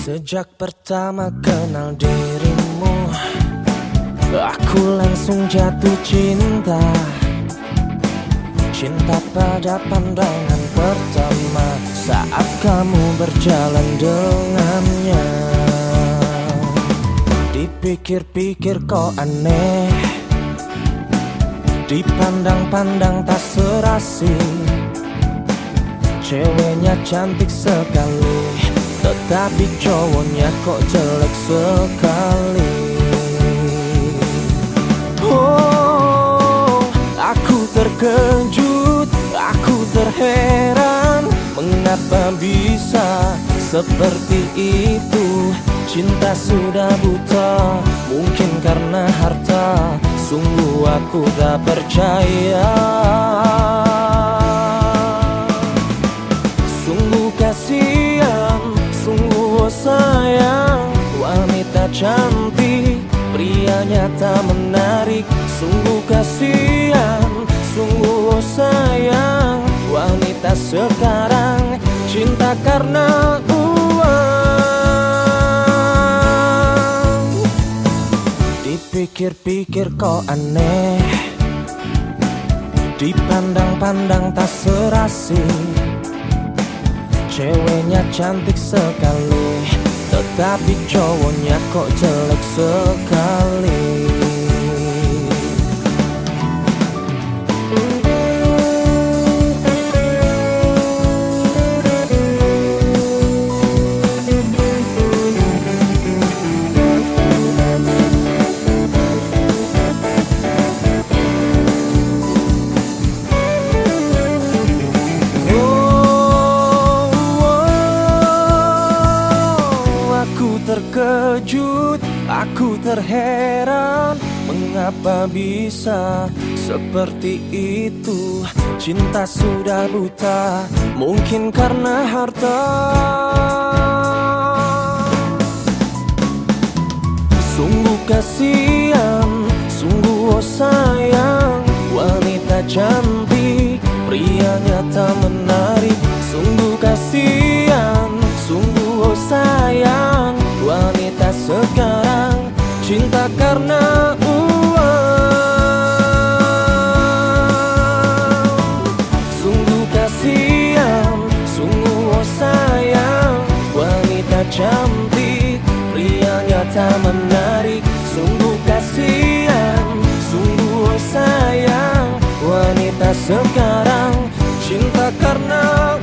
Sejak pertama kenal dirimu Aku langsung jatuh cinta. Cinta pada pandangan pertama Saat kamu berjalan dengannya. Dipikir-pikir kok aneh Dipandang-pandang tak serasi. Ceweknya cantik sekali Tetapi cowoknya kok jelek sekali. Oh, aku terkejut Aku terheran. Mengapa bisa seperti itu? Cinta sudah buta Mungkin karena harta. Sungguh aku tak percaya cantik Pria tak menarik. Sungguh kasihan Sungguh sayang. Wanita sekarang Cinta karena uang. Dipikir-pikir kok aneh. Dipandang-pandang tak serasi. Ceweknya cantik sekali Tetapi cowoknya kok jelek sekali terkejut, aku terheran. Mengapa bisa seperti itu? Cinta sudah buta, mungkin karena harta. Sungguh kasihan, sungguh oh karena uang. Sungguh kasihan, sungguh oh sayang. Wanita cantik, prianya tak menarik. Sungguh kasihan, sungguh oh sayang. Wanita sekarang Cinta karena